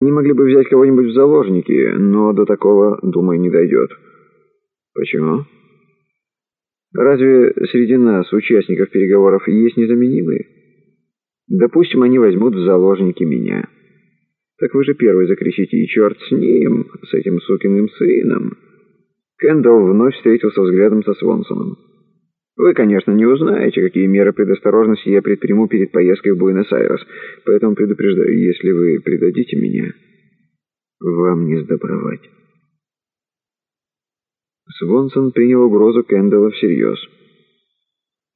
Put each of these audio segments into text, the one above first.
Они могли бы взять кого-нибудь в заложники, но до такого, думаю, не дойдет. Почему? Разве среди нас, участников переговоров, есть незаменимые? Допустим, они возьмут в заложники меня. Так вы же первый закричите, и черт с ним, с этим сукиным сыном. Кэндалл вновь встретился взглядом со Свонсоном. Вы, конечно, не узнаете, какие меры предосторожности я предприму перед поездкой в Буэнос-Айрес, поэтому предупреждаю, если вы предадите меня, вам не сдобровать. Свонсон принял угрозу Кэндалла всерьез.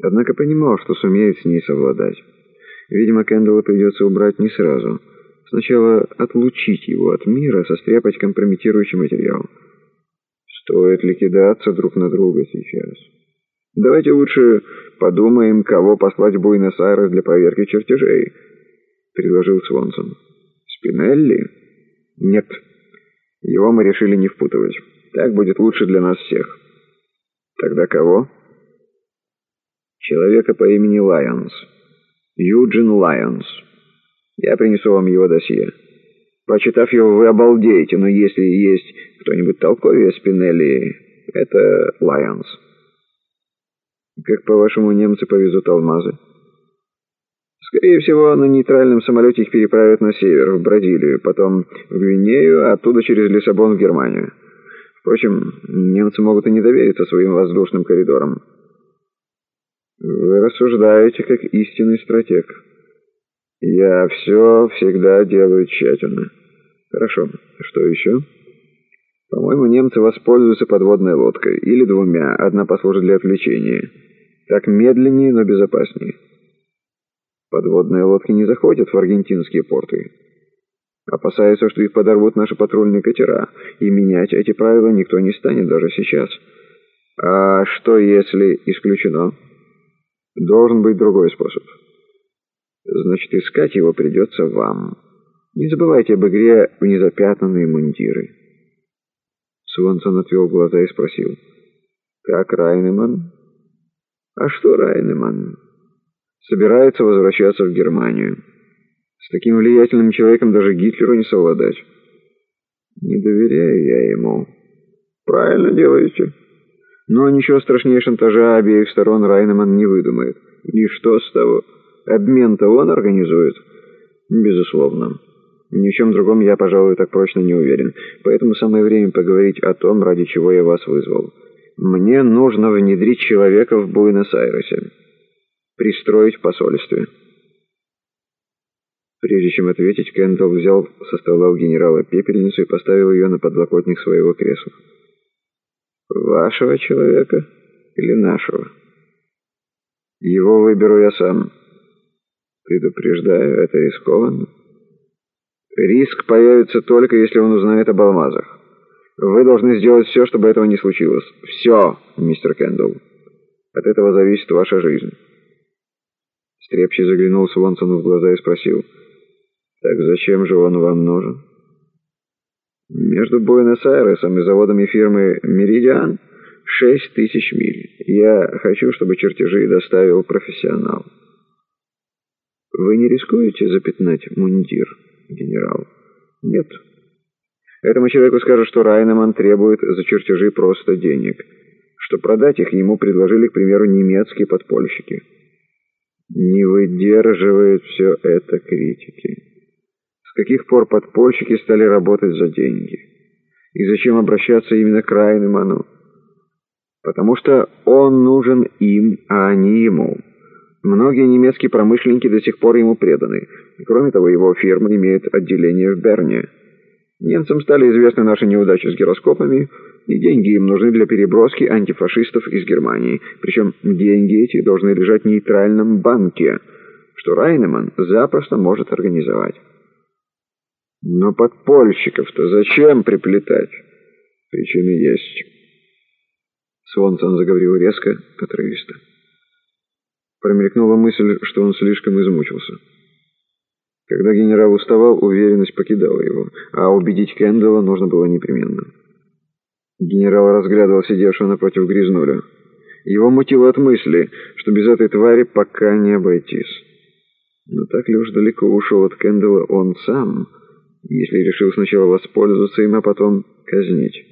Однако понимал, что сумеет с ней совладать. Видимо, Кэндалла придется убрать не сразу. Сначала отлучить его от мира, состряпать компрометирующий материал. Стоит ли кидаться друг на друга сейчас? Давайте лучше подумаем, кого послать в Буэнос-Айрес для проверки чертежей, предложил Свонсон. Спинелли? Нет. Его мы решили не впутывать. Так будет лучше для нас всех. Тогда кого? Человека по имени Лайонс. Юджин Лайонс. Я принесу вам его досье. Прочитав его, вы обалдеете, но если есть кто-нибудь толковее Спинелли, это Лайонс. Как, по-вашему, немцы повезут алмазы? Скорее всего, на нейтральном самолете их переправят на север, в Бразилию, потом в Гвинею, а оттуда через Лиссабон в Германию. Впрочем, немцы могут и не довериться своим воздушным коридорам. Вы рассуждаете как истинный стратег. Я все всегда делаю тщательно. Хорошо. Что еще? По-моему, немцы воспользуются подводной лодкой. Или двумя. Одна послужит для отвлечения. Так медленнее, но безопаснее. Подводные лодки не заходят в аргентинские порты. Опасаются, что их подорвут наши патрульные катера, и менять эти правила никто не станет даже сейчас. А что, если исключено? Должен быть другой способ. Значит, искать его придется вам. Не забывайте об игре в незапятнанные мундиры. Свонсон отвел глаза и спросил. «Как Райнеман?» «А что Райнеман?» собирается возвращаться в Германию. С таким влиятельным человеком даже Гитлеру не совладать. Не доверяю я ему. Правильно делаете. Но ничего страшнее шантажа обеих сторон Райнеман не выдумает. И что с того? Обмен-то он организует? Безусловно. Ни в чем другом я, пожалуй, так прочно не уверен. Поэтому самое время поговорить о том, ради чего я вас вызвал. Мне нужно внедрить человека в Буэнос-Айресе пристроить в посольстве. Прежде чем ответить, Кэндалл взял со стола у генерала пепельницу и поставил ее на подлокотник своего кресла. «Вашего человека или нашего?» «Его выберу я сам. Предупреждаю, это рискованно. Риск появится только, если он узнает об алмазах. Вы должны сделать все, чтобы этого не случилось. Все, мистер Кэндалл. От этого зависит ваша жизнь». Стрепчий заглянул Свонсону в глаза и спросил, «Так зачем же он вам нужен?» «Между Буэнос-Айресом и заводами фирмы «Меридиан» шесть тысяч миль. Я хочу, чтобы чертежи доставил профессионал». «Вы не рискуете запятнать мундир, генерал?» «Нет». Этому человеку скажут, что Райнеман требует за чертежи просто денег, что продать их ему предложили, к примеру, немецкие подпольщики. Не выдерживает все это критики. С каких пор подпольщики стали работать за деньги? И зачем обращаться именно к Райнеману? Потому что он нужен им, а они ему. Многие немецкие промышленники до сих пор ему преданы. Кроме того, его фирма имеет отделение в Берне. Немцам стали известны наши неудачи с гироскопами, и деньги им нужны для переброски антифашистов из Германии. Причем деньги эти должны лежать в нейтральном банке, что Райнеман запросто может организовать. Но подпольщиков-то зачем приплетать? Причины есть. Свонсон заговорил резко, отрывисто. Промелькнула мысль, что он слишком измучился. Когда генерал уставал, уверенность покидала его, а убедить Кэндалла нужно было непременно. Генерал разглядывал сидевшего напротив Грязнуля. Его мутило от мысли, что без этой твари пока не обойтись. Но так ли уж далеко ушел от Кэндалла он сам, если решил сначала воспользоваться им, а потом казнить.